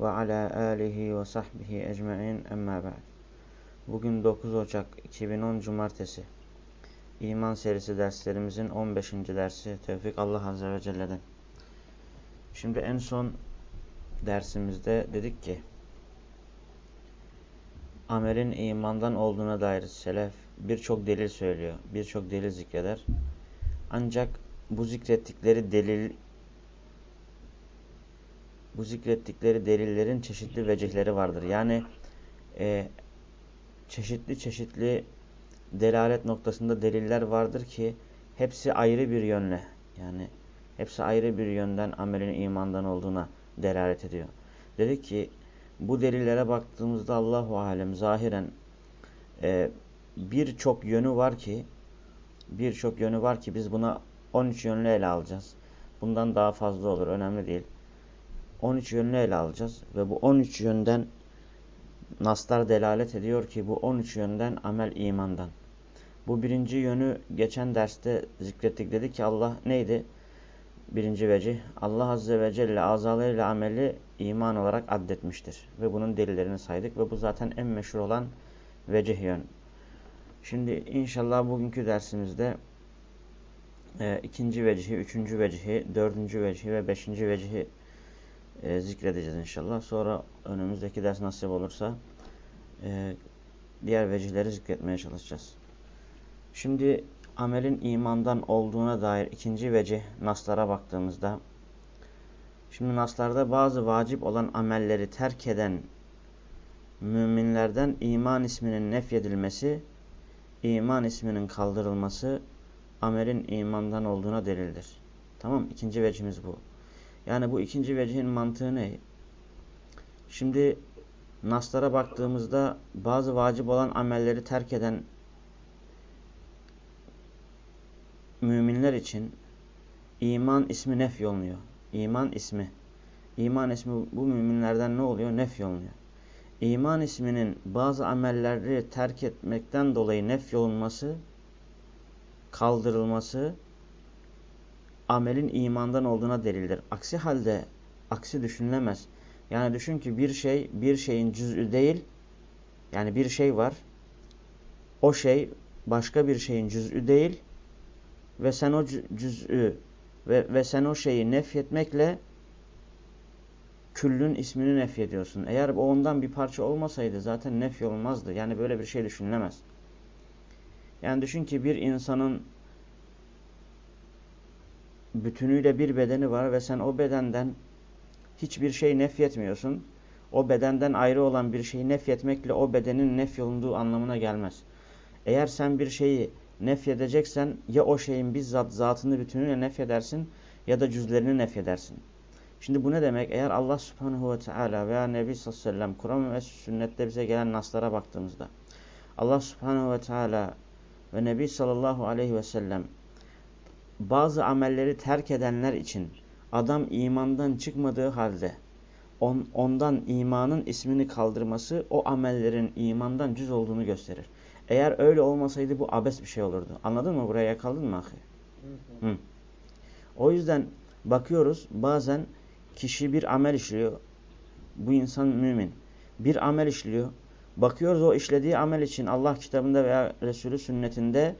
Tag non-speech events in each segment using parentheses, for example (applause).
ve ala alihi ve sahbihi ecmain emma ba'd. Bugün 9 Ocak 2010 Cumartesi. İman serisi derslerimizin 15. dersi Tevfik Allah Azze ve Celle'den. Şimdi en son dersimizde dedik ki amelin imandan olduğuna dair selef birçok delil söylüyor. Birçok delil zikreder. Ancak bu zikrettikleri delil bu zikrettikleri delillerin çeşitli vecihleri vardır. Yani e, çeşitli çeşitli delalet noktasında deliller vardır ki hepsi ayrı bir yönle yani hepsi ayrı bir yönden amelin imandan olduğuna delalet ediyor. Dedik ki bu delillere baktığımızda Allahu alem zahiren e, birçok yönü var ki birçok yönü var ki biz buna 13 yönlü ele alacağız. Bundan daha fazla olur önemli değil. 13 yönlü ele alacağız. Ve bu 13 yönden naslar delalet ediyor ki bu 13 yönden amel imandan. Bu birinci yönü geçen derste zikrettik dedi ki Allah neydi? Birinci vecih. Allah Azze ve Celle azalarıyla ameli iman olarak addetmiştir. Ve bunun delillerini saydık ve bu zaten en meşhur olan vecih yön. Şimdi inşallah bugünkü dersimizde e, ikinci vecihi, üçüncü vecihi, dördüncü vecihi ve beşinci vecihi e, zikredeceğiz inşallah. Sonra önümüzdeki ders nasip olursa e, diğer vecihleri zikretmeye çalışacağız. Şimdi amelin imandan olduğuna dair ikinci vecih naslara baktığımızda şimdi naslarda bazı vacip olan amelleri terk eden müminlerden iman isminin nefyedilmesi, iman isminin kaldırılması amelin imandan olduğuna delildir. Tamam ikinci vecihimiz bu. Yani bu ikinci vecihin mantığı ne? Şimdi naslara baktığımızda bazı vacip olan amelleri terk eden müminler için iman ismi nef yolunuyor. İman ismi. İman ismi bu müminlerden ne oluyor? Nef yolunuyor. İman isminin bazı amelleri terk etmekten dolayı nef yolunması, kaldırılması amelin imandan olduğuna delildir. Aksi halde aksi düşünülemez. Yani düşün ki bir şey bir şeyin cüz'ü değil. Yani bir şey var. O şey başka bir şeyin cüz'ü değil. Ve sen o cüz'ü ve, ve sen o şeyi nefyetmekle küllün ismini nefyediyorsun. Eğer o ondan bir parça olmasaydı zaten nefy olmazdı. Yani böyle bir şey düşünülemez. Yani düşün ki bir insanın bütünüyle bir bedeni var ve sen o bedenden hiçbir şey nefyetmiyorsun. O bedenden ayrı olan bir şeyi nefyetmekle o bedenin nefyolunduğu anlamına gelmez. Eğer sen bir şeyi nefyedeceksen ya o şeyin bizzat zatını bütünüyle nefyedersin ya da cüzlerini nefyedersin. Şimdi bu ne demek? Eğer Allah subhanahu ve teala veya Nebi sallallahu aleyhi ve sellem Kur'an ve sünnette bize gelen naslara baktığımızda Allah subhanahu ve teala ve Nebi sallallahu aleyhi ve sellem bazı amelleri terk edenler için adam imandan çıkmadığı halde on, ondan imanın ismini kaldırması o amellerin imandan cüz olduğunu gösterir. Eğer öyle olmasaydı bu abes bir şey olurdu. Anladın mı? Buraya yakaladın mı ahi? Hı. O yüzden bakıyoruz bazen kişi bir amel işliyor. Bu insan mümin. Bir amel işliyor. Bakıyoruz o işlediği amel için Allah kitabında veya Resulü sünnetinde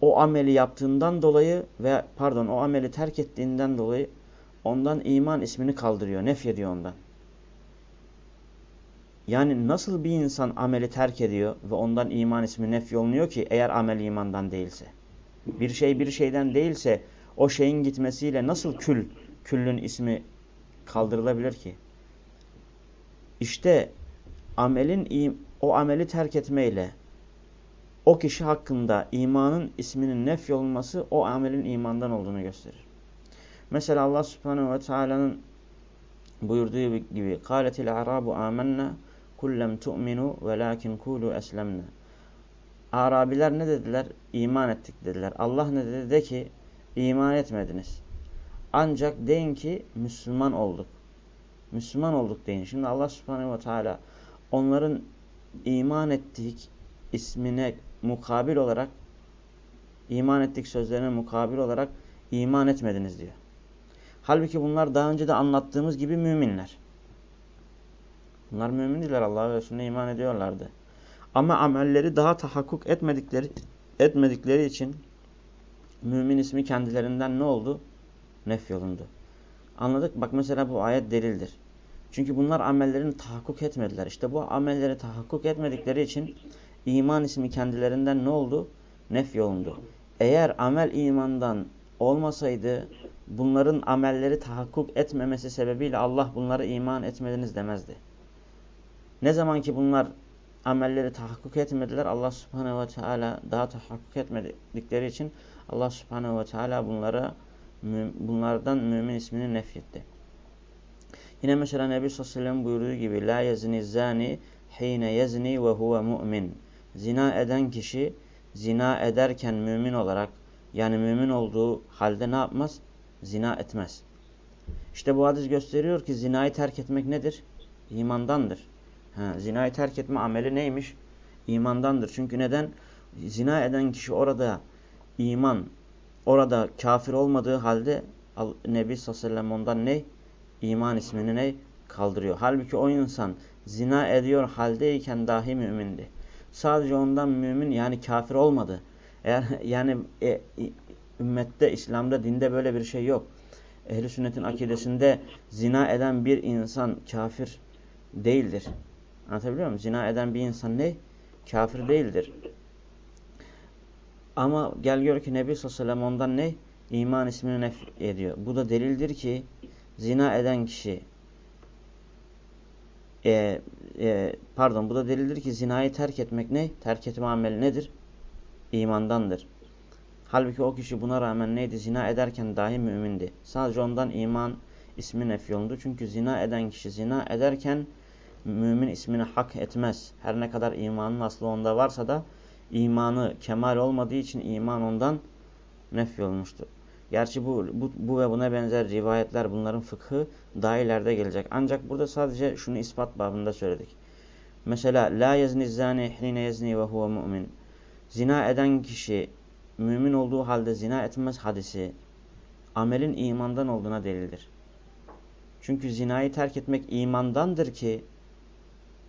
o ameli yaptığından dolayı ve pardon o ameli terk ettiğinden dolayı ondan iman ismini kaldırıyor. Nef ediyor ondan. Yani nasıl bir insan ameli terk ediyor ve ondan iman ismi nef yolunuyor ki eğer amel imandan değilse. Bir şey bir şeyden değilse o şeyin gitmesiyle nasıl kül, küllün ismi kaldırılabilir ki? İşte amelin o ameli terk etmeyle o kişi hakkında imanın isminin nef yolunması o amelin imandan olduğunu gösterir. Mesela Allah Subhanahu ve Taala'nın buyurduğu gibi "Kâletil arabu âmennâ kullem tu'minu velâkin kûlû eslemnâ." Arabiler ne dediler? İman ettik dediler. Allah ne dedi? De ki iman etmediniz. Ancak deyin ki Müslüman olduk. Müslüman olduk deyin. Şimdi Allah Subhanahu ve Teala onların iman ettik ismine mukabil olarak iman ettik sözlerine mukabil olarak iman etmediniz diyor. Halbuki bunlar daha önce de anlattığımız gibi müminler. Bunlar mümindiler Allah'a ve Resulüne iman ediyorlardı. Ama amelleri daha tahakkuk etmedikleri etmedikleri için mümin ismi kendilerinden ne oldu? Nefyolundu. Anladık? Bak mesela bu ayet delildir. Çünkü bunlar amellerini tahakkuk etmediler. İşte bu amelleri tahakkuk etmedikleri için iman ismi kendilerinden ne oldu? Nefyolundu. Eğer amel imandan olmasaydı bunların amelleri tahakkuk etmemesi sebebiyle Allah bunları iman etmediniz demezdi. Ne zaman ki bunlar amelleri tahakkuk etmediler Allah subhanehu ve teala daha tahakkuk etmedikleri için Allah subhanehu ve teala bunlara bunlardan mümin ismini nefyetti. Yine mesela Nebi sallallahu aleyhi ve sellem buyurduğu gibi La yezni zani hine yezni ve huve mu'min. Zina eden kişi zina ederken mümin olarak yani mümin olduğu halde ne yapmaz? Zina etmez. İşte bu hadis gösteriyor ki zinayı terk etmek nedir? İmandandır. Ha, zinayı terk etme ameli neymiş? İmandandır. Çünkü neden? Zina eden kişi orada iman, orada kafir olmadığı halde Nebi sallallahu aleyhi ve sellem ondan ne? İman ismini ne? Kaldırıyor. Halbuki o insan zina ediyor haldeyken dahi mümindi. Sadece ondan mümin yani kafir olmadı. Eğer (laughs) yani e, ümmette, İslam'da, dinde böyle bir şey yok. Ehli sünnetin akidesinde zina eden bir insan kafir değildir. Anlatabiliyor muyum? Zina eden bir insan ne? Kafir değildir. Ama gel gör ki Nebi sallallahu aleyhi ondan ne? İman ismini nef ediyor. Bu da delildir ki zina eden kişi e, e, pardon bu da delildir ki zinayı terk etmek ne? Terk etme ameli nedir? İmandandır. Halbuki o kişi buna rağmen neydi? Zina ederken dahi mümindi. Sadece ondan iman ismi nefyolundu. Çünkü zina eden kişi zina ederken mümin ismini hak etmez. Her ne kadar imanın aslı onda varsa da imanı kemal olmadığı için iman ondan nefyolmuştur. Gerçi bu, bu, bu ve buna benzer rivayetler bunların fıkhı daha ileride gelecek. Ancak burada sadece şunu ispat babında söyledik. Mesela la yezni zani hine yezni ve huve mu'min. Zina eden kişi mümin olduğu halde zina etmez hadisi amelin imandan olduğuna delildir. Çünkü zinayı terk etmek imandandır ki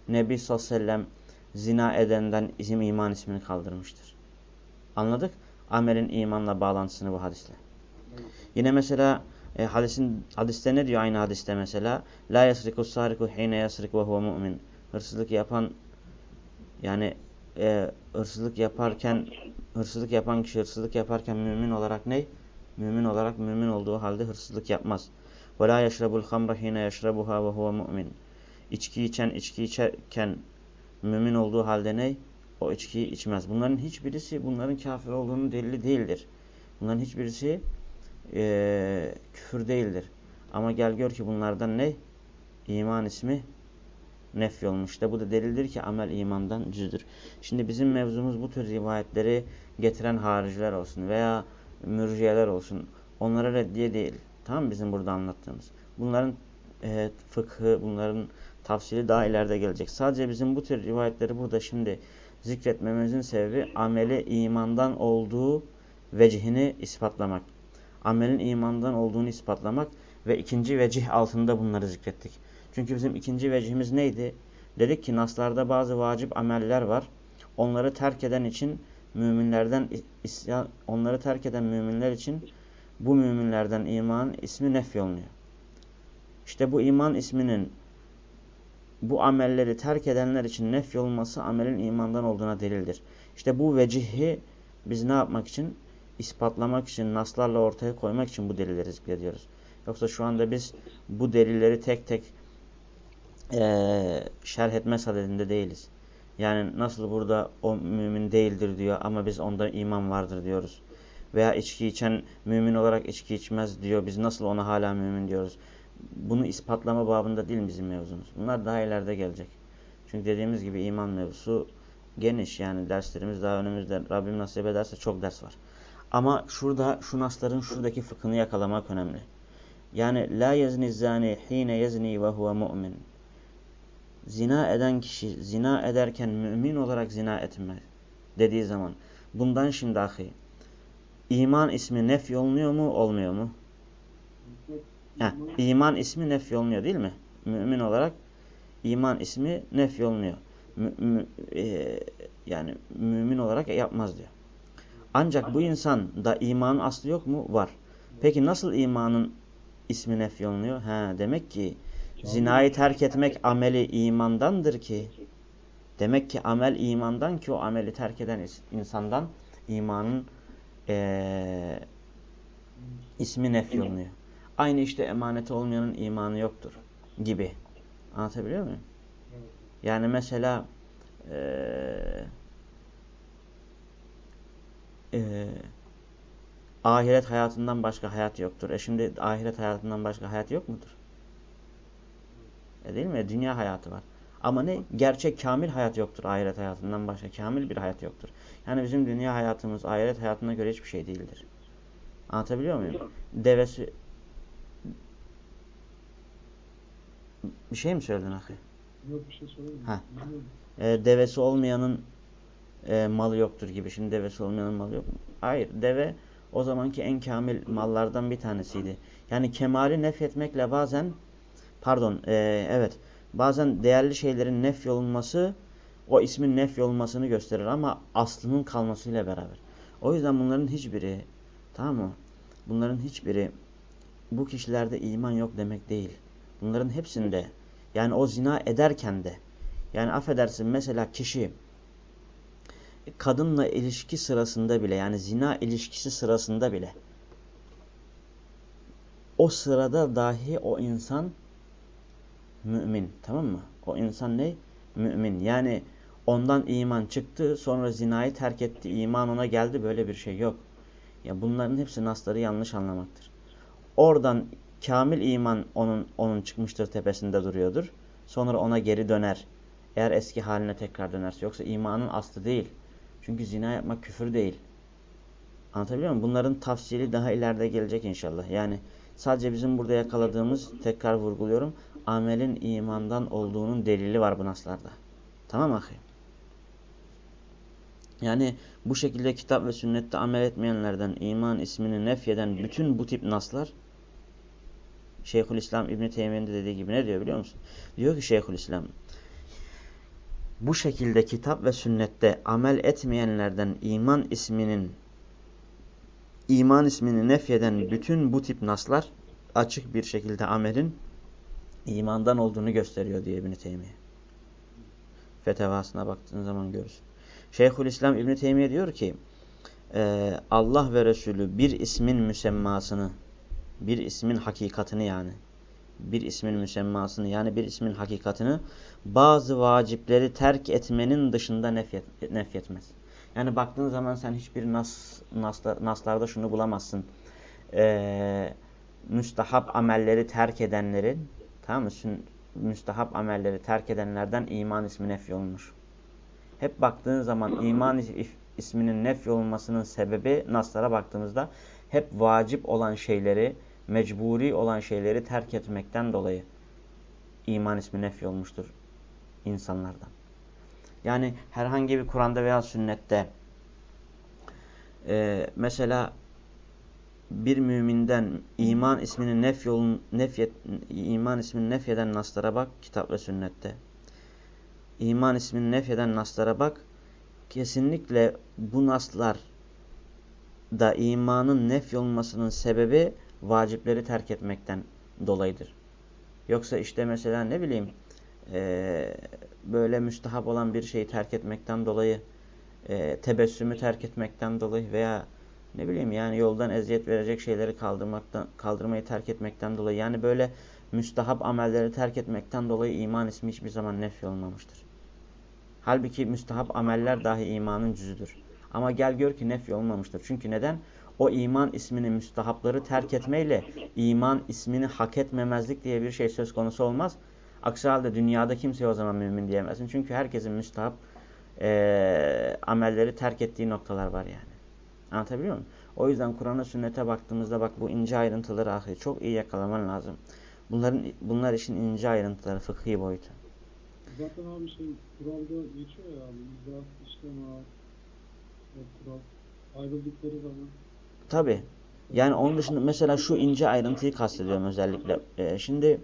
Nebi sallallahu aleyhi ve sellem zina edenden izim iman ismini kaldırmıştır. Anladık? Amelin imanla bağlantısını bu hadisle. Yine mesela e, hadisin hadiste ne diyor aynı hadiste mesela? La yasriku sariku hine yasrik ve huve mu'min. Hırsızlık yapan yani e, hırsızlık yaparken hırsızlık yapan kişi hırsızlık yaparken mümin olarak ne? Mümin olarak mümin olduğu halde hırsızlık yapmaz. Ve la yeşrebul hamra hine yeşrebuha ve huve mu'min. İçki içen içki içerken mümin olduğu halde ne? O içkiyi içmez. Bunların hiçbirisi bunların kafir olduğunu delili değildir. Bunların hiçbirisi e, küfür değildir. Ama gel gör ki bunlardan ne? İman ismi nef olmuş. İşte bu da delildir ki amel imandan cüzdür. Şimdi bizim mevzumuz bu tür rivayetleri getiren hariciler olsun veya mürciyeler olsun. Onlara reddiye değil. Tamam bizim burada anlattığımız. Bunların e, fıkhı, bunların tafsili daha ileride gelecek. Sadece bizim bu tür rivayetleri burada şimdi zikretmemizin sebebi ameli imandan olduğu vecihini ispatlamak. Amelin imandan olduğunu ispatlamak ve ikinci vecih altında bunları zikrettik. Çünkü bizim ikinci vecihimiz neydi? Dedik ki naslarda bazı vacip ameller var. Onları terk eden için müminlerden isyan, onları terk eden müminler için bu müminlerden iman ismi nefyolunuyor. İşte bu iman isminin bu amelleri terk edenler için nefyolunması amelin imandan olduğuna delildir. İşte bu vecihi biz ne yapmak için? İspatlamak için, naslarla ortaya koymak için bu delilleri zikrediyoruz. Yoksa şu anda biz bu delilleri tek tek e, şerh etme sadedinde değiliz. Yani nasıl burada o mümin değildir diyor ama biz onda iman vardır diyoruz. Veya içki içen mümin olarak içki içmez diyor. Biz nasıl ona hala mümin diyoruz. bunu ispatlama babında değil bizim mevzumuz. Bunlar daha ileride gelecek. Çünkü dediğimiz gibi iman mevzusu geniş yani derslerimiz daha önümüzde. Rabbim nasip ederse çok ders var. Ama şurada şu nasların şuradaki fıkhını yakalamak önemli. Yani la yezni zani hine yezni ve huve mu'min. Zina eden kişi zina ederken mümin olarak zina etme dediği zaman bundan şimdi ahi iman ismi nef yolunuyor mu olmuyor mu? Heh, iman ismi nef yolunuyor değil mi? Mümin olarak iman ismi nef yolunuyor. Mü, mü, e, yani mümin olarak yapmaz diyor. Ancak bu insan da imanın aslı yok mu? Var. Peki nasıl imanın ismi nef yolunuyor? He, demek ki zinayı terk etmek ameli imandandır ki demek ki amel imandan ki o ameli terk eden insandan imanın ee, ismi nef yolunuyor. Aynı işte emaneti olmayanın imanı yoktur gibi. Anlatabiliyor muyum? Yani mesela eee e, ahiret hayatından başka hayat yoktur. E şimdi ahiret hayatından başka hayat yok mudur? E değil mi? Dünya hayatı var. Ama ne? Gerçek kamil hayat yoktur ahiret hayatından başka. Kamil bir hayat yoktur. Yani bizim dünya hayatımız ahiret hayatına göre hiçbir şey değildir. Anlatabiliyor muyum? Devesi... Bir şey mi söyledin ahi? Yok bir şey söylemedim. Ha. E, devesi olmayanın e, malı yoktur gibi. Şimdi devesi olmayanın malı yok? Hayır. Deve o zamanki en kamil mallardan bir tanesiydi. Yani kemali nefretmekle bazen pardon e, evet bazen değerli şeylerin nef yolunması o ismin nef yolunmasını gösterir ama aslının kalmasıyla beraber. O yüzden bunların hiçbiri tamam mı? Bunların hiçbiri bu kişilerde iman yok demek değil. Bunların hepsinde yani o zina ederken de yani affedersin mesela kişi kadınla ilişki sırasında bile yani zina ilişkisi sırasında bile o sırada dahi o insan mümin tamam mı? O insan ne? Mümin. Yani ondan iman çıktı sonra zinayı terk etti iman ona geldi böyle bir şey yok. Ya bunların hepsi nasları yanlış anlamaktır. Oradan kamil iman onun onun çıkmıştır tepesinde duruyordur. Sonra ona geri döner. Eğer eski haline tekrar dönerse. Yoksa imanın aslı değil. Çünkü zina yapmak küfür değil. Anlatabiliyor muyum? Bunların tafsili daha ileride gelecek inşallah. Yani sadece bizim burada yakaladığımız, tekrar vurguluyorum, amelin imandan olduğunun delili var bu naslarda. Tamam ahi? Yani bu şekilde kitap ve sünnette amel etmeyenlerden iman ismini nefyeden bütün bu tip naslar Şeyhülislam İbn Teymiye'nin de dediği gibi ne diyor biliyor musun? Diyor ki Şeyhülislam bu şekilde kitap ve sünnette amel etmeyenlerden iman isminin iman ismini nefyeden bütün bu tip naslar açık bir şekilde amelin imandan olduğunu gösteriyor diye İbn Teymiye. Fetevasına baktığın zaman görürsün. Şeyhülislam İbn Teymiye diyor ki e, Allah ve Resulü bir ismin müsemmasını bir ismin hakikatini yani bir ismin müsemmasını yani bir ismin hakikatini bazı vacipleri terk etmenin dışında nefyet, nefyetmez. Yani baktığın zaman sen hiçbir nas, naslar, naslarda şunu bulamazsın. Ee, müstahap amelleri terk edenlerin tamam mı? Müstahap amelleri terk edenlerden iman ismi nefyolunmuş. Hep baktığın zaman iman isminin nefyolunmasının sebebi naslara baktığımızda hep vacip olan şeyleri mecburi olan şeyleri terk etmekten dolayı iman ismi nef olmuştur insanlardan. Yani herhangi bir Kur'an'da veya sünnette e, mesela bir müminden iman ismini nef yolun nefyet iman ismini nefyeden naslara bak kitap ve sünnette. İman ismini nefyeden naslara bak. Kesinlikle bu naslar da imanın nef olmasının sebebi vacipleri terk etmekten dolayıdır. Yoksa işte mesela ne bileyim e, böyle müstahap olan bir şeyi terk etmekten dolayı e, tebessümü terk etmekten dolayı veya ne bileyim yani yoldan eziyet verecek şeyleri kaldırmaktan kaldırmayı terk etmekten dolayı yani böyle müstahap amelleri terk etmekten dolayı iman ismi hiçbir zaman nefy olmamıştır. Halbuki müstahap ameller dahi imanın cüzüdür. Ama gel gör ki nefy olmamıştır. Çünkü neden? O iman ismini müstahapları terk etmeyle iman ismini hak etmemezlik diye bir şey söz konusu olmaz. Aksi halde dünyada kimse o zaman mümin diyemezsin. Çünkü herkesin müstahap e, amelleri terk ettiği noktalar var yani. Anlatabiliyor muyum? O yüzden Kur'an'a sünnete baktığımızda bak bu ince ayrıntıları ahi çok iyi yakalaman lazım. Bunların bunlar işin ince ayrıntıları, fıkhi boyutu. Zaten abi şey kuralda geçiyor ya abi. İzah, işlem, ayrıldıkları zaman. Tabi. Yani onun dışında mesela şu ince ayrıntıyı kastediyorum özellikle. Ee, şimdi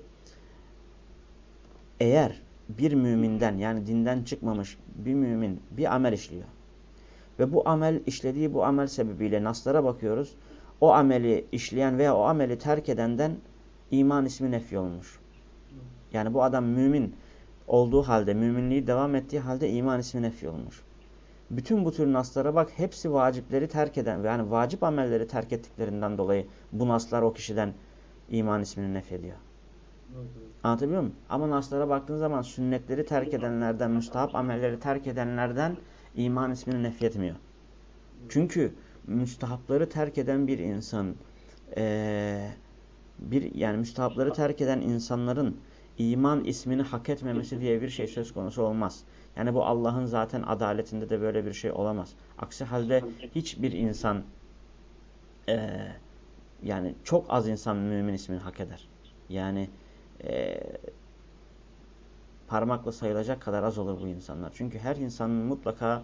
eğer bir müminden yani dinden çıkmamış bir mümin bir amel işliyor. Ve bu amel işlediği bu amel sebebiyle naslara bakıyoruz. O ameli işleyen veya o ameli terk edenden iman ismi nefi olmuş. Yani bu adam mümin olduğu halde, müminliği devam ettiği halde iman ismi nefi olmuş. Bütün bu tür naslara bak hepsi vacipleri terk eden yani vacip amelleri terk ettiklerinden dolayı bu naslar o kişiden iman ismini nef ediyor. Evet. Anlatabiliyor muyum? Ama naslara baktığın zaman sünnetleri terk edenlerden, müstahap amelleri terk edenlerden iman ismini nef etmiyor. Çünkü müstahapları terk eden bir insan ee, bir yani müstahapları terk eden insanların iman ismini hak etmemesi diye bir şey söz konusu olmaz. Yani bu Allah'ın zaten adaletinde de böyle bir şey olamaz. Aksi halde hiçbir insan e, yani çok az insan mümin ismini hak eder. Yani e, parmakla sayılacak kadar az olur bu insanlar. Çünkü her insanın mutlaka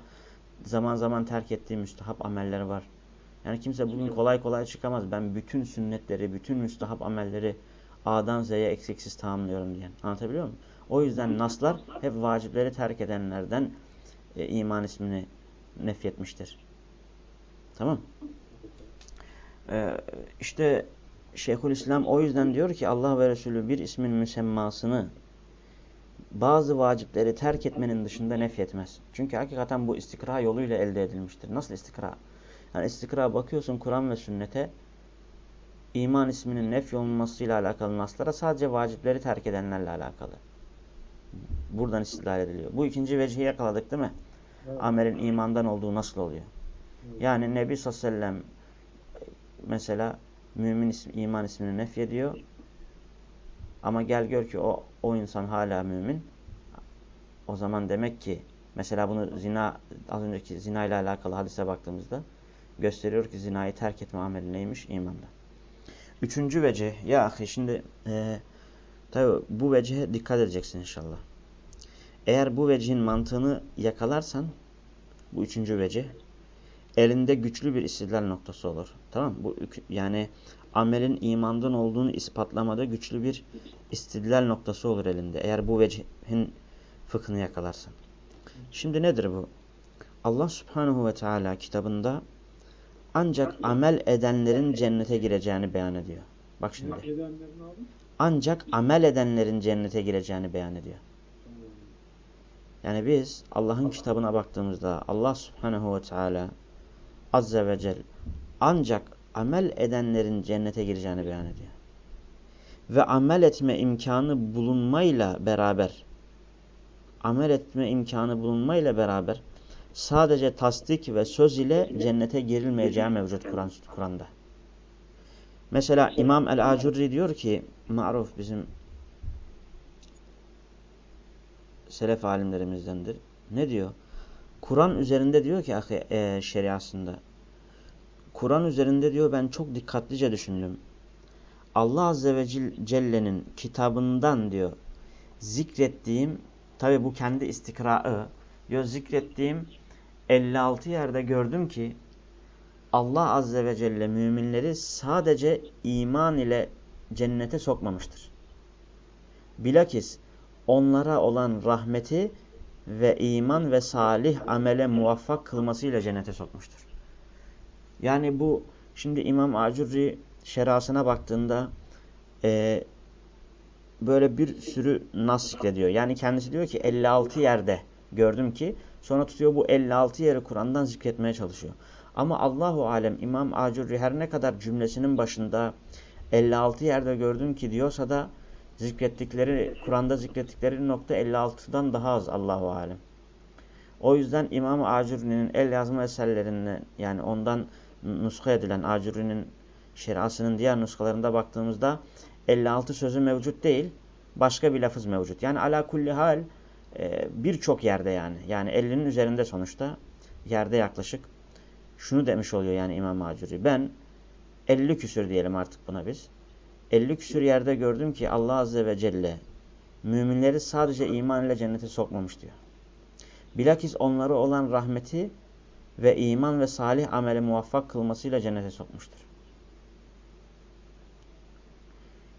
zaman zaman terk ettiği müstahap amelleri var. Yani kimse bugün kolay kolay çıkamaz. Ben bütün sünnetleri, bütün müstahap amelleri A'dan Z'ye eksiksiz tamamlıyorum diyen. Anlatabiliyor muyum? O yüzden naslar hep vacipleri terk edenlerden e, iman ismini nefyetmiştir. Tamam. Ee, işte Şeyhülislam o yüzden diyor ki Allah ve Resulü bir ismin müsemmasını bazı vacipleri terk etmenin dışında nefyetmez. Çünkü hakikaten bu istikra yoluyla elde edilmiştir. Nasıl istikra? Yani istikra bakıyorsun Kur'an ve sünnete iman isminin nef olmasıyla alakalı naslara sadece vacipleri terk edenlerle alakalı. Buradan istilal ediliyor. Bu ikinci vecihi yakaladık değil mi? Evet. Amelin imandan olduğu nasıl oluyor? Evet. Yani Nebi sallallahu aleyhi ve sellem mesela mümin ismi, iman ismini nef ediyor. Ama gel gör ki o, o insan hala mümin. O zaman demek ki mesela bunu zina az önceki zina ile alakalı hadise baktığımızda gösteriyor ki zinayı terk etme ameli neymiş? İmanda. Üçüncü vece ya ahi şimdi e, tabi bu vecihe dikkat edeceksin inşallah. Eğer bu vecihin mantığını yakalarsan bu üçüncü vecih elinde güçlü bir istidlal noktası olur. Tamam Bu yani amelin imandan olduğunu ispatlamada güçlü bir istidlal noktası olur elinde. Eğer bu vecihin fıkhını yakalarsan. Şimdi nedir bu? Allah Subhanahu ve Teala kitabında ancak amel edenlerin cennete gireceğini beyan ediyor. Bak şimdi. Ancak amel edenlerin cennete gireceğini beyan ediyor. Yani biz Allah'ın kitabına baktığımızda Allah Subhanahu ve Teala Azze ve Celle ancak amel edenlerin cennete gireceğini beyan ediyor. Ve amel etme imkanı bulunmayla beraber amel etme imkanı bulunmayla beraber sadece tasdik ve söz ile cennete girilmeyeceği mevcut Kur'an Kur'an'da. Mesela İmam el-Acurri diyor ki maruf bizim selef alimlerimizdendir. Ne diyor? Kur'an üzerinde diyor ki e, şeriasında. Kur'an üzerinde diyor ben çok dikkatlice düşündüm. Allah Azze ve Celle'nin kitabından diyor zikrettiğim tabi bu kendi istikraı diyor zikrettiğim 56 yerde gördüm ki Allah Azze ve Celle müminleri sadece iman ile cennete sokmamıştır. Bilakis onlara olan rahmeti ve iman ve salih amele muvaffak kılmasıyla cennete sokmuştur. Yani bu şimdi İmam Acurri şerasına baktığında e, böyle bir sürü nas zikrediyor. Yani kendisi diyor ki 56 yerde gördüm ki sonra tutuyor bu 56 yeri Kur'an'dan zikretmeye çalışıyor. Ama Allahu Alem İmam Acurri her ne kadar cümlesinin başında 56 yerde gördüm ki diyorsa da zikrettikleri Kur'an'da zikrettikleri nokta 56'dan daha az Allahu alem. O yüzden İmam Acurri'nin el yazma eserlerinden yani ondan nuska edilen Acuri'nin şeriasının diğer nuskalarında baktığımızda 56 sözü mevcut değil. Başka bir lafız mevcut. Yani ala kulli hal e, birçok yerde yani. Yani 50'nin üzerinde sonuçta yerde yaklaşık. Şunu demiş oluyor yani İmam Acuri. Ben 50 küsür diyelim artık buna biz. 50 küsür yerde gördüm ki Allah Azze ve Celle müminleri sadece iman ile cennete sokmamış diyor. Bilakis onları olan rahmeti ve iman ve salih amele muvaffak kılmasıyla cennete sokmuştur.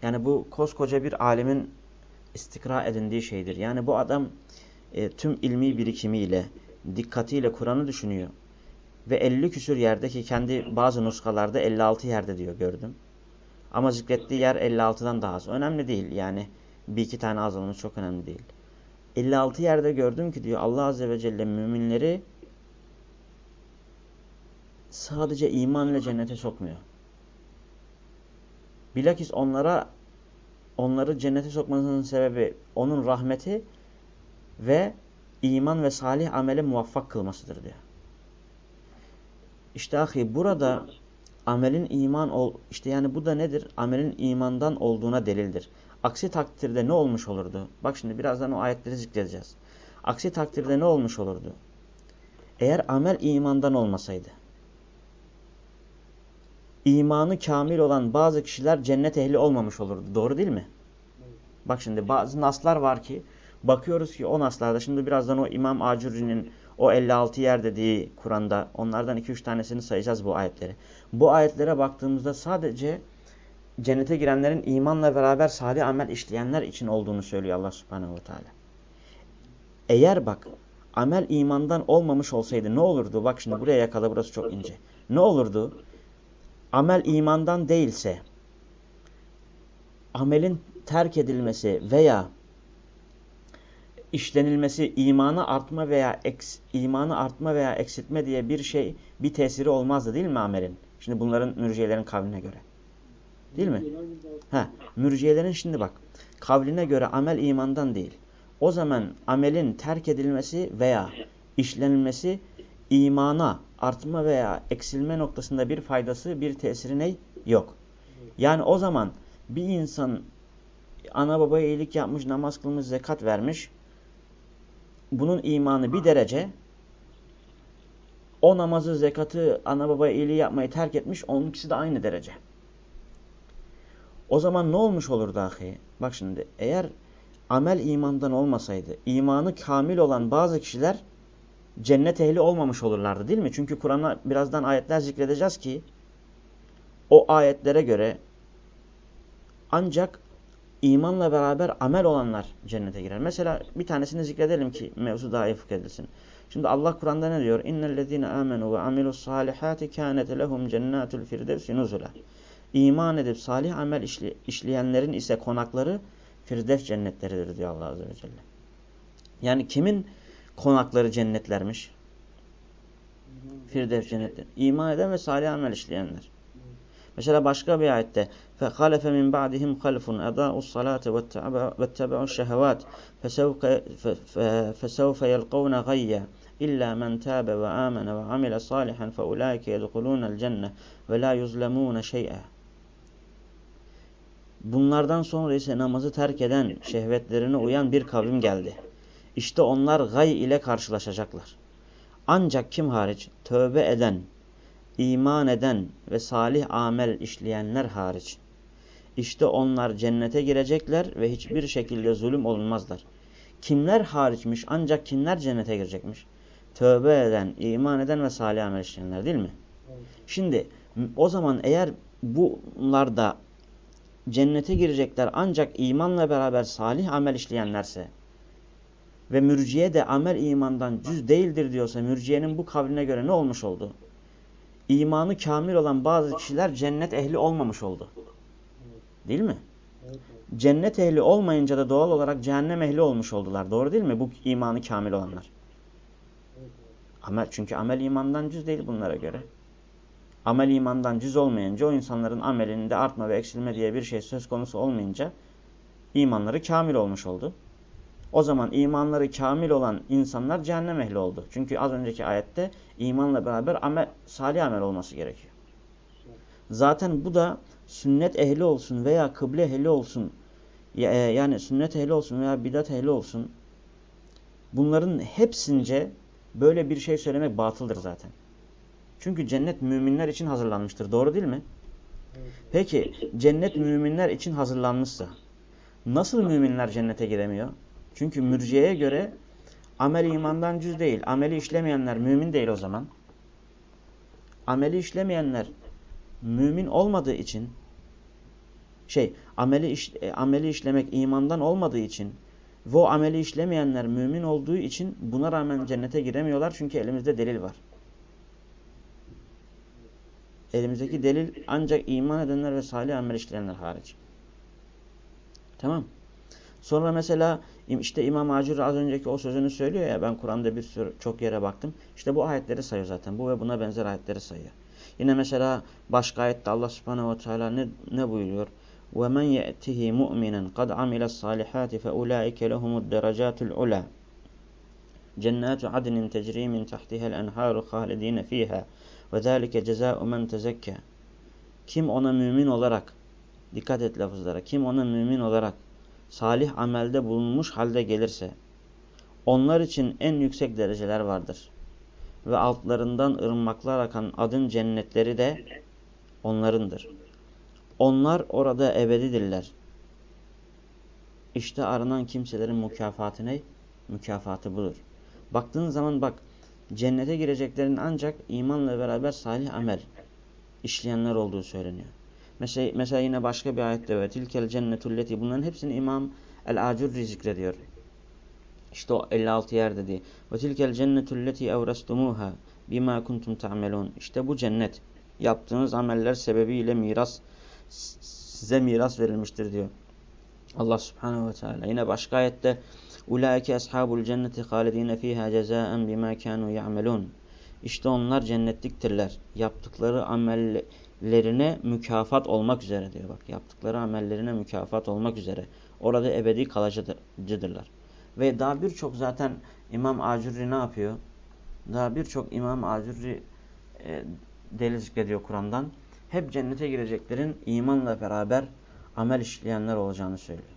Yani bu koskoca bir alimin istikra edindiği şeydir. Yani bu adam e, tüm ilmi birikimiyle, dikkatiyle Kur'an'ı düşünüyor. Ve 50 küsür yerdeki kendi bazı nuskalarda 56 yerde diyor gördüm. Ama zikrettiği yer 56'dan daha az. Önemli değil yani bir iki tane azalımı çok önemli değil. 56 yerde gördüm ki diyor Allah Azze ve Celle müminleri sadece iman ile cennete sokmuyor. Bilakis onlara onları cennete sokmasının sebebi onun rahmeti ve iman ve salih amele muvaffak kılmasıdır diyor. İşte ahi burada amelin iman ol işte yani bu da nedir? Amelin imandan olduğuna delildir. Aksi takdirde ne olmuş olurdu? Bak şimdi birazdan o ayetleri zikredeceğiz. Aksi takdirde ne olmuş olurdu? Eğer amel imandan olmasaydı, imanı kamil olan bazı kişiler cennet ehli olmamış olurdu. Doğru değil mi? Bak şimdi bazı naslar var ki bakıyoruz ki o naslarda şimdi birazdan o İmam Acuri'nin o 56 yer dediği Kur'an'da onlardan 2-3 tanesini sayacağız bu ayetleri. Bu ayetlere baktığımızda sadece cennete girenlerin imanla beraber salih amel işleyenler için olduğunu söylüyor Allah subhanehu ve teala. Eğer bak amel imandan olmamış olsaydı ne olurdu? Bak şimdi buraya yakala burası çok ince. Ne olurdu? Amel imandan değilse amelin terk edilmesi veya işlenilmesi imanı artma veya eks, imanı artma veya eksiltme diye bir şey bir tesiri olmazdı değil mi amelin? Şimdi bunların mürciyelerin kavline göre. Değil mi? Ha, mürciyelerin şimdi bak kavline göre amel imandan değil. O zaman amelin terk edilmesi veya işlenilmesi imana artma veya eksilme noktasında bir faydası, bir tesiri ne? Yok. Yani o zaman bir insan ana babaya iyilik yapmış, namaz kılmış, zekat vermiş. Bunun imanı bir derece. O namazı, zekatı, ana babaya iyiliği yapmayı terk etmiş. Onunkisi de aynı derece. O zaman ne olmuş olur dahi? Bak şimdi eğer amel imandan olmasaydı, imanı kamil olan bazı kişiler cennet ehli olmamış olurlardı değil mi? Çünkü Kur'an'a birazdan ayetler zikredeceğiz ki o ayetlere göre ancak imanla beraber amel olanlar cennete girer. Mesela bir tanesini zikredelim ki mevzu daha iyi edilsin. Şimdi Allah Kur'an'da ne diyor? İnnellezîne âmenû ve amilus salihâti kânet lehum cennâtul firdevsi nuzula. İman edip salih amel işli, işleyenlerin ise konakları firdevs cennetleridir diyor Allah Azze ve Celle. Yani kimin konakları cennetlermiş? Firdevs cennetleri. İman eden ve salih amel işleyenler. Mesela başka bir ayette فَخَلَفَ مِنْ بَعْدِهِمْ خَلْفٌ اَضَاءُوا الصَّلَاةَ وَاتَّبَعُوا الشَّهَوَاتِ فَسَوْفَ يَلْقَوْنَ غَيَّ إِلَّا مَنْ تَابَ وَآمَنَ وَعَمِلَ صَالِحًا فَأُولَٰئِكَ يَدْخُلُونَ الْجَنَّةَ وَلَا يُظْلَمُونَ شَيْئًا Bunlardan sonra ise namazı terk eden, şehvetlerine uyan bir kavim geldi. İşte onlar gay ile karşılaşacaklar. Ancak kim hariç? Tövbe eden, iman eden ve salih amel işleyenler hariç. İşte onlar cennete girecekler ve hiçbir şekilde zulüm olunmazlar. Kimler hariçmiş ancak kimler cennete girecekmiş? Tövbe eden, iman eden ve salih amel işleyenler değil mi? Şimdi o zaman eğer bunlar da cennete girecekler ancak imanla beraber salih amel işleyenlerse ve mürciye de amel imandan cüz değildir diyorsa mürciyenin bu kavline göre ne olmuş oldu? İmanı kamil olan bazı kişiler cennet ehli olmamış oldu. Değil mi? Cennet ehli olmayınca da doğal olarak cehennem ehli olmuş oldular. Doğru değil mi? Bu imanı kamil olanlar. Amel, çünkü amel imandan cüz değil bunlara göre. Amel imandan cüz olmayınca o insanların amelinde artma ve eksilme diye bir şey söz konusu olmayınca imanları kamil olmuş oldu. O zaman imanları kamil olan insanlar cehennem ehli oldu. Çünkü az önceki ayette imanla beraber amel, salih amel olması gerekiyor. Zaten bu da sünnet ehli olsun veya kıble ehli olsun e, yani sünnet ehli olsun veya bidat ehli olsun bunların hepsince böyle bir şey söylemek batıldır zaten. Çünkü cennet müminler için hazırlanmıştır. Doğru değil mi? Peki cennet müminler için hazırlanmışsa nasıl müminler cennete giremiyor? Çünkü mürciyeye göre amel imandan cüz değil. Ameli işlemeyenler mümin değil o zaman. Ameli işlemeyenler mümin olmadığı için şey ameli iş, e, ameli işlemek imandan olmadığı için ve o ameli işlemeyenler mümin olduğu için buna rağmen cennete giremiyorlar çünkü elimizde delil var. Elimizdeki delil ancak iman edenler ve salih amel işleyenler hariç. Tamam. Sonra mesela işte İmam Acur az önceki o sözünü söylüyor ya ben Kur'an'da bir sürü çok yere baktım. İşte bu ayetleri sayıyor zaten. Bu ve buna benzer ayetleri sayıyor. Yine mesela başka ayette Allah subhanehu ve teala ne, ne buyuruyor? وَمَنْ يَأْتِهِ مُؤْمِنًا قَدْ عَمِلَ الصَّالِحَاتِ فَاُولَٰئِكَ لَهُمُ الدَّرَجَاتُ الْعُلَى جَنَّاتُ عَدْنٍ تَجْرِي مِنْ تَحْتِهَا الْاَنْهَارُ خَالِد۪ينَ ف۪يهَا وَذَٰلِكَ جَزَاءُ مَنْ تَزَكَّى Kim ona mümin olarak, dikkat et lafızlara, kim ona mümin olarak salih amelde bulunmuş halde gelirse, onlar için en yüksek dereceler vardır. Ve altlarından ırmaklar akan adın cennetleri de onlarındır. Onlar orada ebedidirler. İşte aranan kimselerin mükafatı ne? Mükafatı budur. Baktığın zaman bak cennete gireceklerin ancak imanla beraber salih amel işleyenler olduğu söyleniyor. Mesela, mesela yine başka bir ayette ve tilkel cennetulleti bunların hepsini İmam El-Acurri zikrediyor. İşte o 56 yer dedi. Ve tilkel cennetulleti evrestumuha bima kuntum ta'melun. İşte bu cennet yaptığınız ameller sebebiyle miras size miras verilmiştir diyor. Allah subhanehu ve teala. Yine başka ayette Ulaike ashabul cenneti halidine fiha cezaen bima kanu ya'melun. İşte onlar cennetliktirler. Yaptıkları amellerine mükafat olmak üzere diyor. Bak yaptıkları amellerine mükafat olmak üzere. Orada ebedi kalıcıdırlar. Ve daha birçok zaten İmam Acurri ne yapıyor? Daha birçok İmam Acurri e, delil zikrediyor Kur'an'dan. Hep cennete gireceklerin imanla beraber amel işleyenler olacağını söylüyor.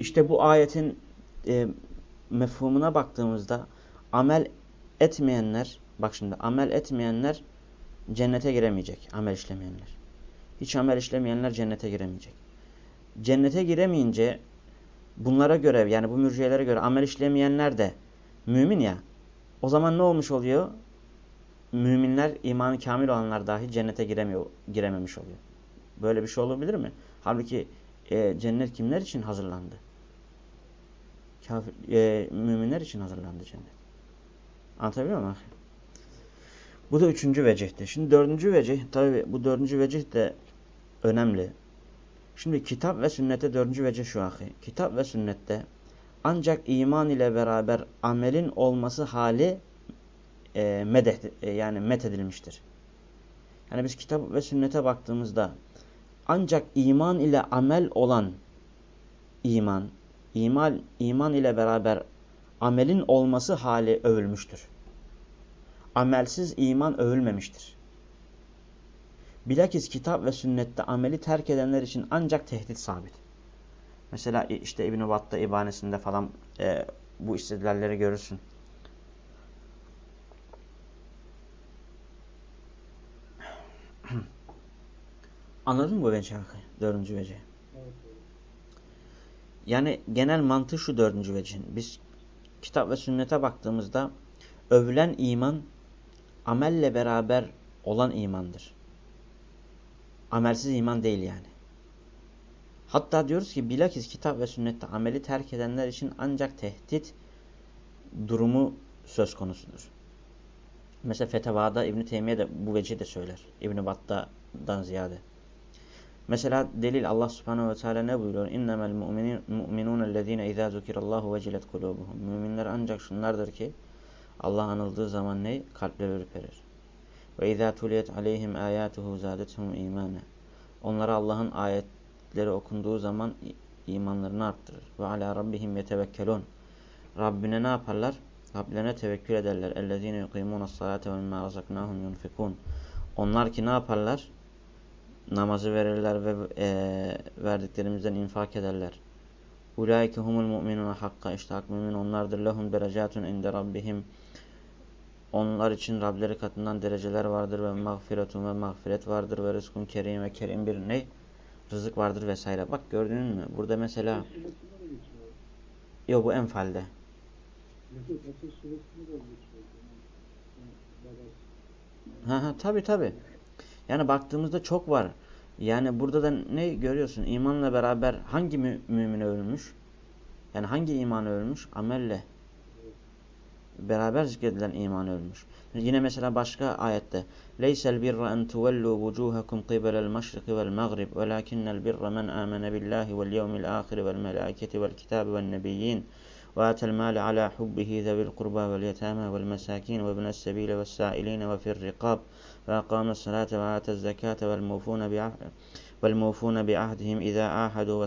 İşte bu ayetin e, mefhumuna baktığımızda amel etmeyenler, bak şimdi amel etmeyenler cennete giremeyecek. Amel işlemeyenler. Hiç amel işlemeyenler cennete giremeyecek. Cennete giremeyince bunlara göre yani bu mürciyelere göre amel işlemeyenler de mümin ya. O zaman ne olmuş oluyor? Müminler imanı kamil olanlar dahi cennete giremiyor, girememiş oluyor. Böyle bir şey olabilir mi? Halbuki e, cennet kimler için hazırlandı? Kafir, e, müminler için hazırlandı cennet. Anlatabiliyor muyum? Bu da üçüncü vecihti. Şimdi dördüncü vecih, tabi bu dördüncü vecih de önemli. Şimdi kitap ve sünnete dördüncü vecih şu ahi. Kitap ve sünnette ancak iman ile beraber amelin olması hali e, medeh, e, yani methedilmiştir. Yani biz kitap ve sünnete baktığımızda ancak iman ile amel olan iman, iman, iman ile beraber amelin olması hali övülmüştür. Amelsiz iman övülmemiştir. Bilakis kitap ve sünnette ameli terk edenler için ancak tehdit sabit. Mesela işte İbn-i Battah ibanesinde falan e, bu istedilerleri görürsün. (clears throat) Anladın mı bu vecih? Dördüncü vecih. Yani genel mantığı şu dördüncü vecihin. Biz kitap ve sünnete baktığımızda övülen iman amelle beraber olan imandır. Amelsiz iman değil yani. Hatta diyoruz ki bilakis kitap ve sünnette ameli terk edenler için ancak tehdit durumu söz konusudur. Mesela Fetevada İbn Teymiye de bu veci de söyler. İbn Battah'dan ziyade. Mesela delil Allah Subhanahu ve Teala ne buyuruyor? İnnemel mu'minûnellezîne izâ zukirallahu vecilet kulûbuhum. Müminler ancak şunlardır ki Allah anıldığı zaman ne? Kalpler ürperir. Ve izâ tuliyet aleyhim âyâtuhu zâdethum imâne. Onlara Allah'ın ayetleri okunduğu zaman imanlarını arttırır. Ve alâ rabbihim yetevekkelûn. Rabbine ne yaparlar? Rablerine tevekkül ederler. Ellezîne yukîmûne s-salâte ve mimâ razaknâhum yunfikûn. Onlar ki ne yaparlar? Namazı verirler ve e, verdiklerimizden infak ederler. Ulaike humul mu'minun hakka. İşte hak mümin onlardır. Lehum derecatun inde rabbihim. Onlar için Rableri katından dereceler vardır ve mağfiretun ve mağfiret vardır ve rızkun kerim ve kerim bir ne? Rızık vardır vesaire. Bak gördün mü? Burada mesela Yok bu Enfal'de. Ha ha tabi tabi. Yani baktığımızda çok var. Yani burada da ne görüyorsun? İmanla beraber hangi mü mümin ölmüş? Yani hangi iman ölmüş? Amelle. beraber zikredilen iman ölmüş. Yine mesela başka ayette لَيْسَ الْبِرَّ أَنْ تُوَلُّوا وُجُوهَكُمْ قِبَلَ الْمَشْرِقِ وَالْمَغْرِبِ وَلَكِنَّ الْبِرَّ مَنْ آمَنَ بِاللَّهِ وَالْيَوْمِ الْآخِرِ وَالْمَلَائِكَةِ وَالْكِتَابِ وَالنَّبِيِّينَ وآتى المال على حبه ذوي القربى واليتامى والمساكين وابن السبيل والسائلين وفي الرقاب وأقام الصلاة وآتى الزكاة والموفون بعهد والموفون بعهدهم إذا عاهدوا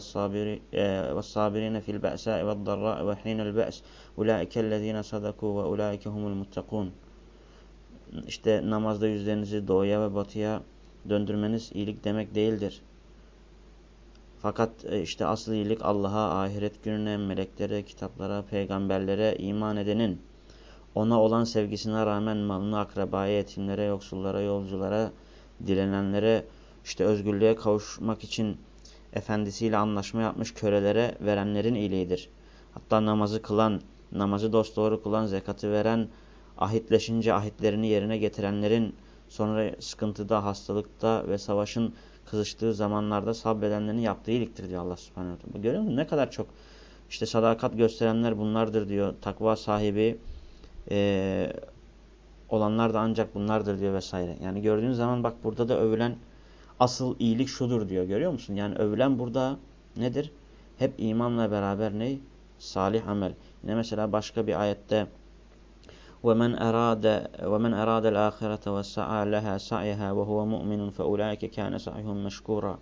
والصابرين في البأساء والضراء وحين البأس أولئك الذين صدقوا وأولئك هم المتقون İşte namazda yüzlerinizi doğuya ve batıya döndürmeniz iyilik demek değildir. Fakat e, işte asıl iyilik Allah'a, ahiret gününe, meleklere, kitaplara, peygamberlere iman edenin ona olan sevgisine rağmen malını akrabaya, yetimlere, yoksullara, yolculara, dilenenlere, işte özgürlüğe kavuşmak için efendisiyle anlaşma yapmış kölelere verenlerin iyiliğidir. Hatta namazı kılan, namazı dosdoğru kılan, zekatı veren, ahitleşince ahitlerini yerine getirenlerin sonra sıkıntıda, hastalıkta ve savaşın kızıştığı zamanlarda sabredenlerin yaptığı iyiliktir diyor Allah subhanahu teala. Görüyor musun? Ne kadar çok işte sadakat gösterenler bunlardır diyor. Takva sahibi e, olanlar da ancak bunlardır diyor vesaire. Yani gördüğün zaman bak burada da övülen asıl iyilik şudur diyor. Görüyor musun? Yani övülen burada nedir? Hep imanla beraber ne? Salih amel. Yine mesela başka bir ayette ومن أراد ومن أراد الآخرة وسعى لها سعيها وهو مؤمن فأولئك كان سعيهم مشكورا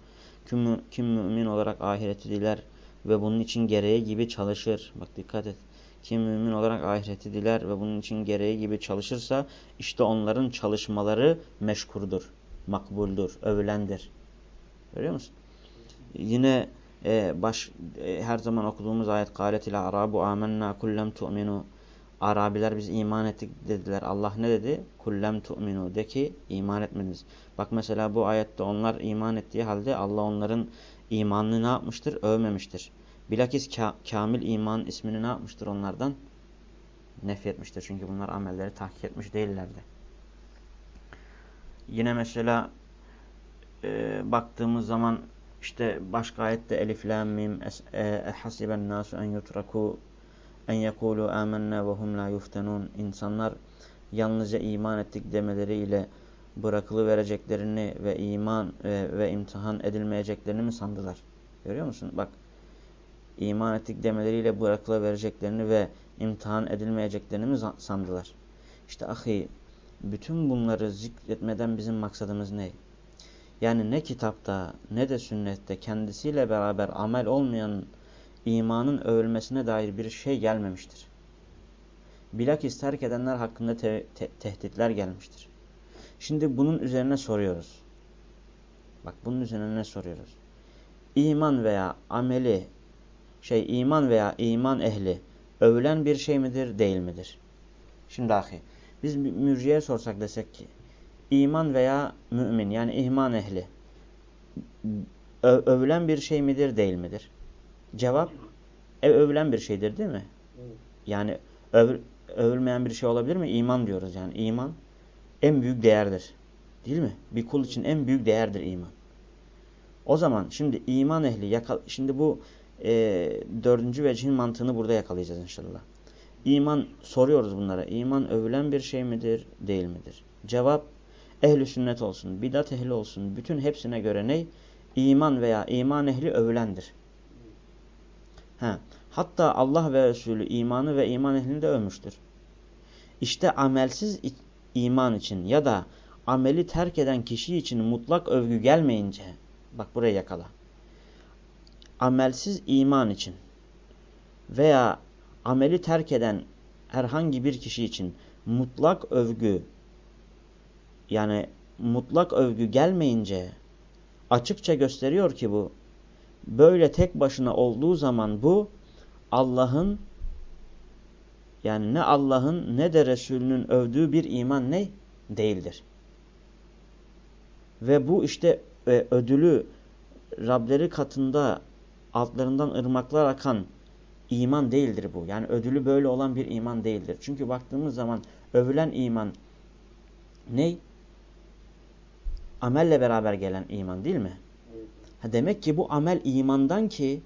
kim, kim mümin olarak ahireti diler ve bunun için gereği gibi çalışır. Bak dikkat et. Kim mümin olarak ahireti diler ve bunun için gereği gibi çalışırsa işte onların çalışmaları meşkurdur, makbuldur, övülendir. Görüyor musun? Yine e, baş e, her zaman okuduğumuz ayet galet ile arabu amenna kullem tu'minu Arabiler biz iman ettik dediler. Allah ne dedi? Kullem tu'minu de ki iman etmediniz. Bak mesela bu ayette onlar iman ettiği halde Allah onların imanını ne yapmıştır? Övmemiştir. Bilakis ka kamil iman ismini ne yapmıştır onlardan? Nefretmiştir. Çünkü bunlar amelleri tahkik etmiş değillerdi. Yine mesela e, baktığımız zaman işte başka ayette elif lam mim e, hasiben nasu en yutraku en yekulu amennâ ve hum la yuftenun. İnsanlar yalnızca iman ettik demeleriyle bırakılı vereceklerini ve iman ve, ve imtihan edilmeyeceklerini mi sandılar? Görüyor musun? Bak iman ettik demeleriyle bırakılı vereceklerini ve imtihan edilmeyeceklerini mi sandılar? İşte ahi bütün bunları zikretmeden bizim maksadımız ne? Yani ne kitapta ne de sünnette kendisiyle beraber amel olmayan imanın övülmesine dair bir şey gelmemiştir. Bilakis terk edenler hakkında te te tehditler gelmiştir. Şimdi bunun üzerine soruyoruz. Bak bunun üzerine ne soruyoruz? İman veya ameli, şey iman veya iman ehli övülen bir şey midir, değil midir? Şimdi ahi, biz mürciye sorsak desek ki, iman veya mümin yani iman ehli övülen bir şey midir, değil midir? Cevap ev övülen bir şeydir değil mi? Evet. Yani öv, övülmeyen bir şey olabilir mi? İman diyoruz yani. iman en büyük değerdir. Değil mi? Bir kul için en büyük değerdir iman. O zaman şimdi iman ehli yakal şimdi bu e, dördüncü vecihin mantığını burada yakalayacağız inşallah. İman soruyoruz bunlara. İman övülen bir şey midir, değil midir? Cevap ehli sünnet olsun, bidat ehli olsun. Bütün hepsine göre ne? İman veya iman ehli övülendir. Ha. Hatta Allah ve Resulü imanı ve iman ehlini de övmüştür. İşte amelsiz iman için ya da ameli terk eden kişi için mutlak övgü gelmeyince, bak buraya yakala. Amelsiz iman için veya ameli terk eden herhangi bir kişi için mutlak övgü yani mutlak övgü gelmeyince açıkça gösteriyor ki bu böyle tek başına olduğu zaman bu Allah'ın yani ne Allah'ın ne de Resulünün övdüğü bir iman ne? Değildir. Ve bu işte e, ödülü Rableri katında altlarından ırmaklar akan iman değildir bu. Yani ödülü böyle olan bir iman değildir. Çünkü baktığımız zaman övülen iman ne? Amelle beraber gelen iman değil mi? Ha demek ki bu amel imandan ki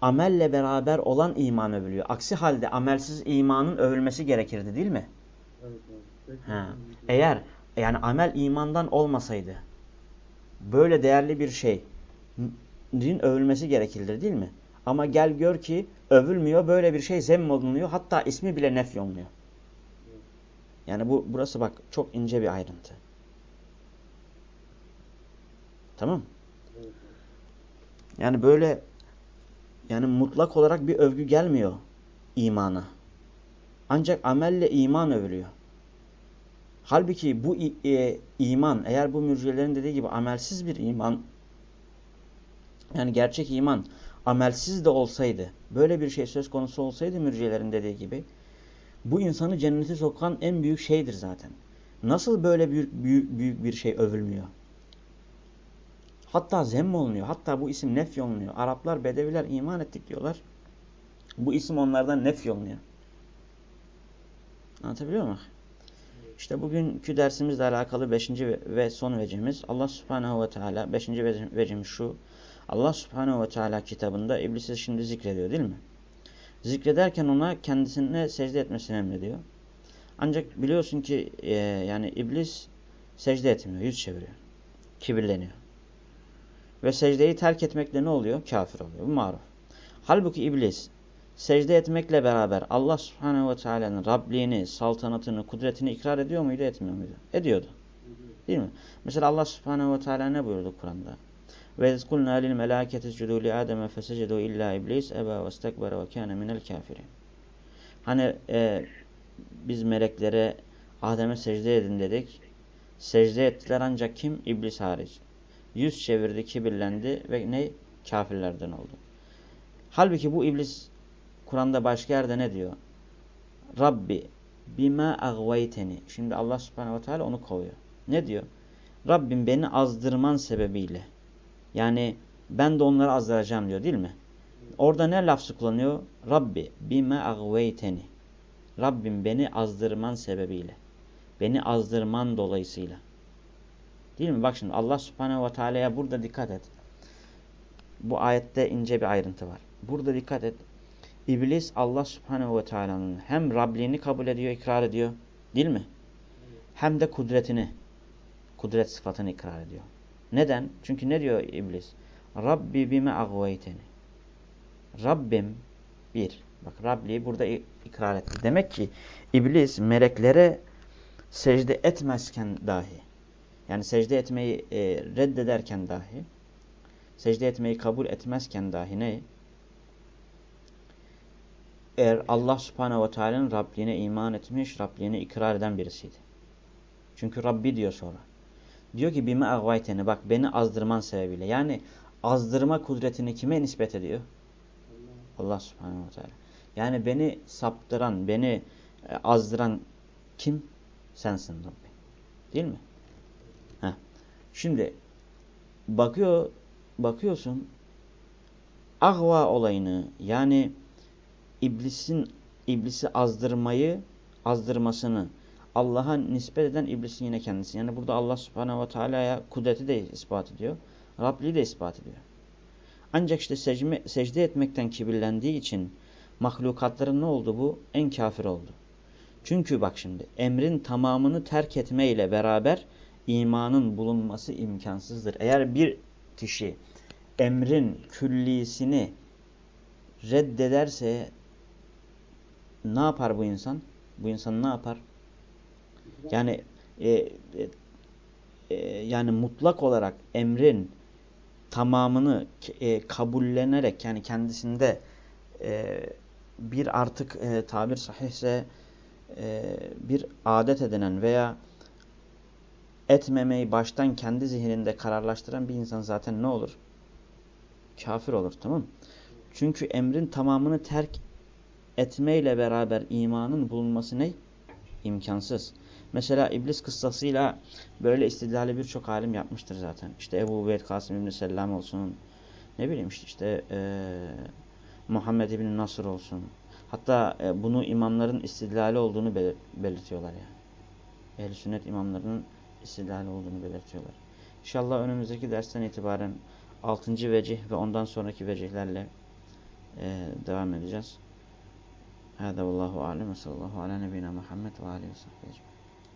amelle beraber olan iman övülüyor. Aksi halde amelsiz imanın övülmesi gerekirdi değil mi? Ha. Eğer yani amel imandan olmasaydı böyle değerli bir şeyin övülmesi gerekirdi değil mi? Ama gel gör ki övülmüyor böyle bir şey zemmolunuyor hatta ismi bile nefyonluyor. Yani bu burası bak çok ince bir ayrıntı. Tamam. Yani böyle yani mutlak olarak bir övgü gelmiyor imana. Ancak amelle iman övülüyor. Halbuki bu e, iman eğer bu mürciyelerin dediği gibi amelsiz bir iman yani gerçek iman amelsiz de olsaydı böyle bir şey söz konusu olsaydı mürciyelerin dediği gibi bu insanı cennete sokan en büyük şeydir zaten. Nasıl böyle büyük, büyük, büyük bir şey övülmüyor? Hatta zemm olunuyor. Hatta bu isim nef yolunuyor. Araplar, Bedeviler iman ettik diyorlar. Bu isim onlardan nef yolunuyor. Anlatabiliyor muyum? İşte bugünkü dersimizle alakalı beşinci ve son vecimiz Allah subhanehu ve teala beşinci vecimiz şu. Allah subhanehu ve teala kitabında iblisi şimdi zikrediyor değil mi? Zikrederken ona kendisine secde etmesini emrediyor. Ancak biliyorsun ki e, yani iblis secde etmiyor, yüz çeviriyor. Kibirleniyor. Ve secdeyi terk etmekle ne oluyor? Kafir oluyor. Bu maruf. Halbuki iblis secde etmekle beraber Allah subhanehu ve teala'nın Rabliğini, saltanatını, kudretini ikrar ediyor muydu, etmiyor muydu? Ediyordu. Değil mi? Mesela Allah subhanehu ve teala ne buyurdu Kur'an'da? Ve ezkulna lil melâketi iscudu li Adem'e fesecedu illa iblis eba ve istekbere ve kâne kafirin. Hani e, biz meleklere Adem'e secde edin dedik. Secde ettiler ancak kim? İblis hariç. Yüz çevirdi, kibirlendi ve ne? Kafirlerden oldu. Halbuki bu iblis Kur'an'da başka yerde ne diyor? Rabbi bima agvayteni. Şimdi Allah subhanehu ve teala onu kovuyor. Ne diyor? Rabbim beni azdırman sebebiyle. Yani ben de onları azdıracağım diyor değil mi? Orada ne lafzı kullanıyor? Rabbi bima agvayteni. Rabbim beni azdırman sebebiyle. Beni azdırman dolayısıyla. Değil mi? Bak şimdi Allah subhanehu ve teala'ya burada dikkat et. Bu ayette ince bir ayrıntı var. Burada dikkat et. İblis Allah subhanehu ve teala'nın hem Rabliğini kabul ediyor, ikrar ediyor. Değil mi? Hem de kudretini, kudret sıfatını ikrar ediyor. Neden? Çünkü ne diyor iblis? Rabbi bime agvayteni. Rabbim bir. Bak Rabliği burada ikrar etti. Demek ki iblis meleklere secde etmezken dahi yani secde etmeyi e, reddederken dahi secde etmeyi kabul etmezken dahi ne? Eğer Allah subhanehu ve teala'nın Rabliğine iman etmiş, Rabliğine ikrar eden birisiydi. Çünkü Rabbi diyor sonra. Diyor ki bime agvayteni bak beni azdırman sebebiyle. Yani azdırma kudretini kime nispet ediyor? Allah, Allah subhanehu ve teala. Yani beni saptıran, beni e, azdıran kim? Sensin Rabbi. Değil mi? Heh. Şimdi bakıyor, bakıyorsun agva olayını yani iblisin iblisi azdırmayı azdırmasını Allah'a nispet eden iblisin yine kendisi. Yani burada Allah subhanehu ve teala'ya kudreti de ispat ediyor. Rabliği de ispat ediyor. Ancak işte secme, secde etmekten kibirlendiği için mahlukatların ne oldu bu? En kafir oldu. Çünkü bak şimdi emrin tamamını terk etmeyle beraber imanın bulunması imkansızdır. Eğer bir kişi emrin küllisini reddederse ne yapar bu insan? Bu insan ne yapar? Yani e, e, e, yani mutlak olarak emrin tamamını e, kabullenerek yani kendisinde e, bir artık e, tabir sahihse e, bir adet edinen veya etmemeyi baştan kendi zihninde kararlaştıran bir insan zaten ne olur? Kafir olur tamam? Çünkü emrin tamamını terk etmeyle beraber imanın bulunması ne? İmkansız. Mesela iblis kıssasıyla böyle istidlali birçok alim yapmıştır zaten. İşte Ebu Ubeyd Kasım İbni Sellam olsun. Ne bileyim işte, işte e, Muhammed İbni Nasır olsun. Hatta e, bunu imamların istidlali olduğunu belir belirtiyorlar yani. Ehl-i sünnet imamlarının istidlali olduğunu belirtiyorlar. İnşallah önümüzdeki dersten itibaren 6. vecih ve ondan sonraki vecihlerle e, devam edeceğiz. Hâdâ vallahu alem ve sallallahu ala nebine Muhammed ve aleyhi ve sahbihi